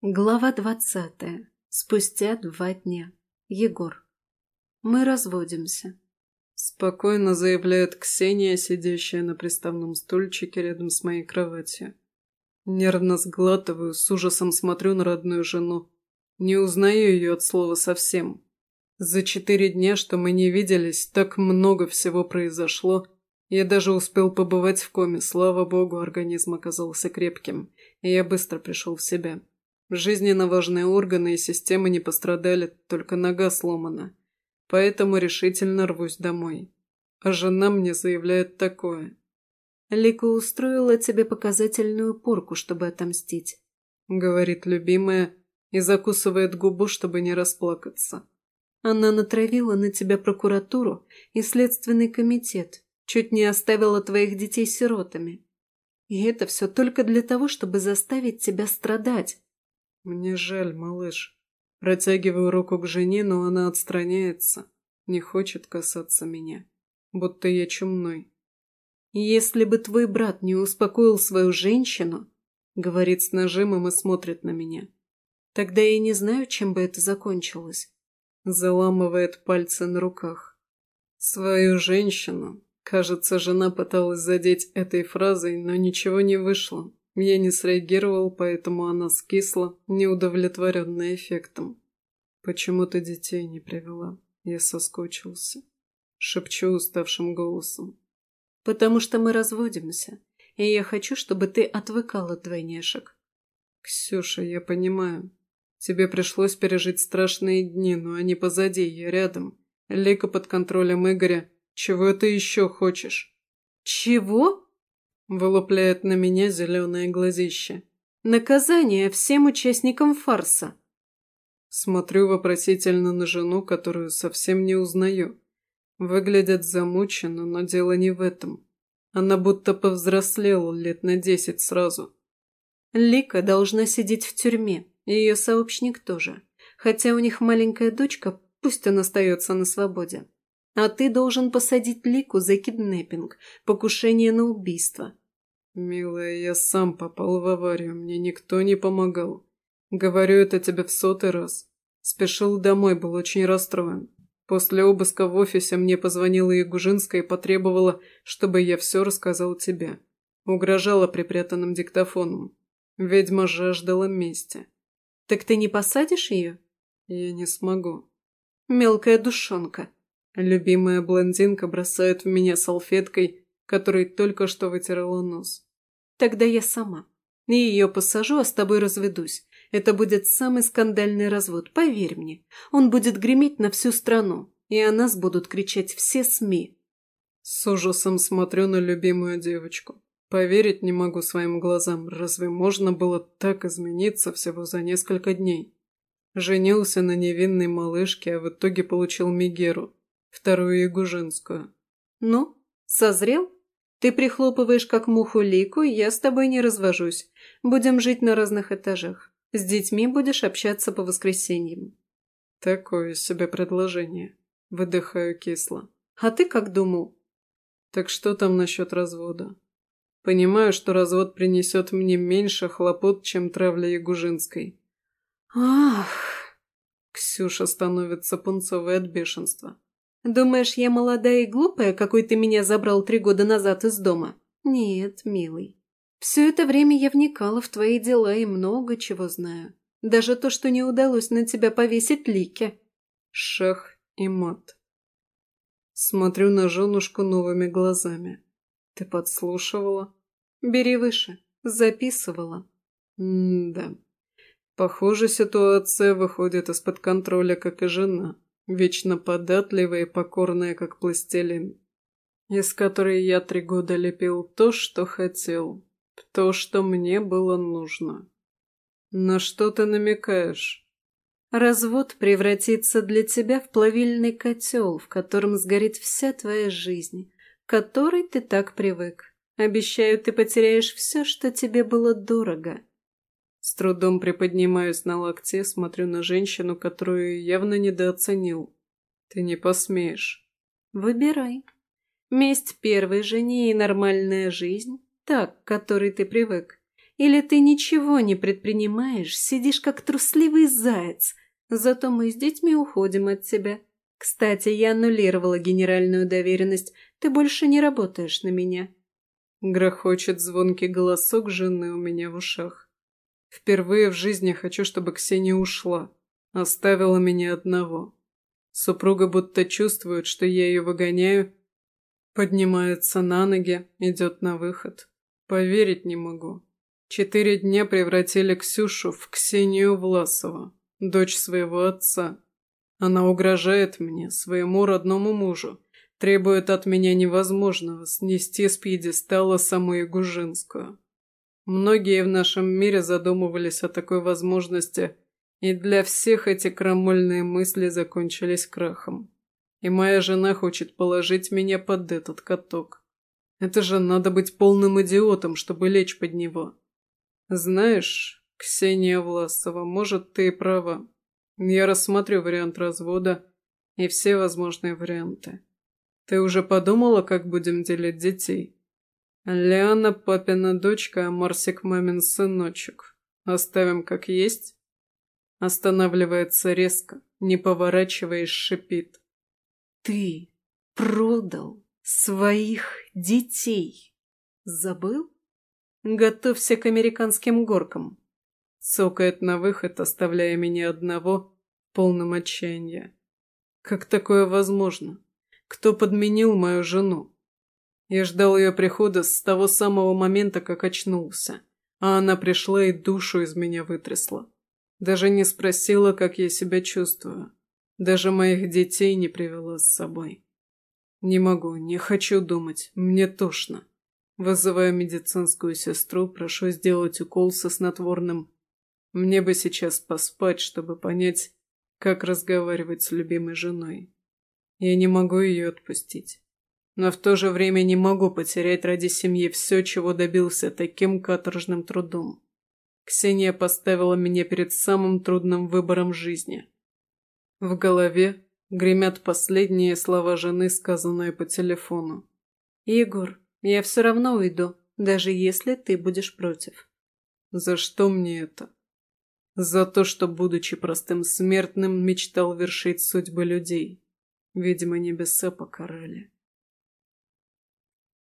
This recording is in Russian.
Глава двадцатая. Спустя два дня. Егор. Мы разводимся. Спокойно заявляет Ксения, сидящая на приставном стульчике рядом с моей кроватью. Нервно сглатываю, с ужасом смотрю на родную жену. Не узнаю ее от слова совсем. За четыре дня, что мы не виделись, так много всего произошло. Я даже успел побывать в коме, слава богу, организм оказался крепким, и я быстро пришел в себя. Жизненно важные органы и системы не пострадали, только нога сломана. Поэтому решительно рвусь домой. А жена мне заявляет такое. Лика устроила тебе показательную порку, чтобы отомстить. Говорит любимая и закусывает губу, чтобы не расплакаться. Она натравила на тебя прокуратуру и следственный комитет, чуть не оставила твоих детей сиротами. И это все только для того, чтобы заставить тебя страдать, «Мне жаль, малыш». Протягиваю руку к жене, но она отстраняется, не хочет касаться меня, будто я чумной. «Если бы твой брат не успокоил свою женщину», — говорит с нажимом и смотрит на меня, «тогда я не знаю, чем бы это закончилось». Заламывает пальцы на руках. «Свою женщину». Кажется, жена пыталась задеть этой фразой, но ничего не вышло. Я не среагировал, поэтому она скисла, неудовлетворенная эффектом. «Почему ты детей не привела?» Я соскучился. Шепчу уставшим голосом. «Потому что мы разводимся, и я хочу, чтобы ты отвыкал от двойняшек». «Ксюша, я понимаю. Тебе пришлось пережить страшные дни, но они позади, я рядом. Лика под контролем Игоря. Чего ты еще хочешь?» «Чего?» Вылупляет на меня зеленое глазище. Наказание всем участникам фарса. Смотрю вопросительно на жену, которую совсем не узнаю. Выглядит замученно, но дело не в этом. Она будто повзрослела лет на десять сразу. Лика должна сидеть в тюрьме, ее сообщник тоже. Хотя у них маленькая дочка, пусть она остается на свободе. А ты должен посадить Лику за киднеппинг, покушение на убийство. Милая, я сам попал в аварию, мне никто не помогал. Говорю это тебе в сотый раз. Спешил домой, был очень расстроен. После обыска в офисе мне позвонила Ягужинская и потребовала, чтобы я все рассказал тебе. Угрожала припрятанным диктофоном. Ведьма жаждала мести. «Так ты не посадишь ее?» «Я не смогу». «Мелкая душонка», Любимая блондинка бросает в меня салфеткой, которой только что вытирала нос. Тогда я сама. И ее посажу, а с тобой разведусь. Это будет самый скандальный развод, поверь мне. Он будет греметь на всю страну, и о нас будут кричать все СМИ. С ужасом смотрю на любимую девочку. Поверить не могу своим глазам. Разве можно было так измениться всего за несколько дней? Женился на невинной малышке, а в итоге получил Мегеру, вторую Ягужинскую. «Ну, созрел? Ты прихлопываешь как муху лику, я с тобой не развожусь. Будем жить на разных этажах. С детьми будешь общаться по воскресеньям». «Такое себе предложение». Выдыхаю кисло. «А ты как думал?» «Так что там насчет развода?» «Понимаю, что развод принесет мне меньше хлопот, чем травля Ягужинской». «Ах!» Ксюша становится пунцовой от бешенства. Думаешь, я молодая и глупая, какой ты меня забрал три года назад из дома? Нет, милый. Все это время я вникала в твои дела и много чего знаю. Даже то, что не удалось на тебя повесить лики. Шах и мат. Смотрю на женушку новыми глазами. Ты подслушивала? Бери выше. Записывала. М-да. Похоже, ситуация выходит из-под контроля, как и жена вечно податливая и покорная, как пластилин, из которой я три года лепил то, что хотел, то, что мне было нужно. На что ты намекаешь? Развод превратится для тебя в плавильный котел, в котором сгорит вся твоя жизнь, к которой ты так привык. Обещаю, ты потеряешь все, что тебе было дорого. С трудом приподнимаюсь на локте, смотрю на женщину, которую явно недооценил. Ты не посмеешь. Выбирай. Месть первой жене и нормальная жизнь, так, к которой ты привык. Или ты ничего не предпринимаешь, сидишь как трусливый заяц, зато мы с детьми уходим от тебя. Кстати, я аннулировала генеральную доверенность, ты больше не работаешь на меня». Грохочет звонкий голосок жены у меня в ушах. Впервые в жизни хочу, чтобы Ксения ушла, оставила меня одного. Супруга будто чувствует, что я ее выгоняю, поднимается на ноги, идет на выход. Поверить не могу. Четыре дня превратили Ксюшу в Ксению Власову, дочь своего отца. Она угрожает мне, своему родному мужу, требует от меня невозможного снести с пьедестала саму Ягужинскую. Многие в нашем мире задумывались о такой возможности, и для всех эти крамольные мысли закончились крахом. И моя жена хочет положить меня под этот каток. Это же надо быть полным идиотом, чтобы лечь под него. Знаешь, Ксения Власова, может, ты и права. Я рассмотрю вариант развода и все возможные варианты. Ты уже подумала, как будем делить детей? Лиана папина дочка, а Марсик мамин сыночек. Оставим как есть? Останавливается резко, не поворачиваясь, шипит. Ты продал своих детей. Забыл? Готовься к американским горкам. Цокает на выход, оставляя меня одного в полном отчаянии. Как такое возможно? Кто подменил мою жену? Я ждал ее прихода с того самого момента, как очнулся, а она пришла и душу из меня вытрясла. Даже не спросила, как я себя чувствую. Даже моих детей не привела с собой. Не могу, не хочу думать, мне тошно. Вызываю медицинскую сестру, прошу сделать укол со снотворным. Мне бы сейчас поспать, чтобы понять, как разговаривать с любимой женой. Я не могу ее отпустить. Но в то же время не могу потерять ради семьи все, чего добился таким каторжным трудом. Ксения поставила меня перед самым трудным выбором жизни. В голове гремят последние слова жены, сказанные по телефону. «Егор, я все равно уйду, даже если ты будешь против». «За что мне это?» «За то, что, будучи простым смертным, мечтал вершить судьбы людей. Видимо, небеса покарали».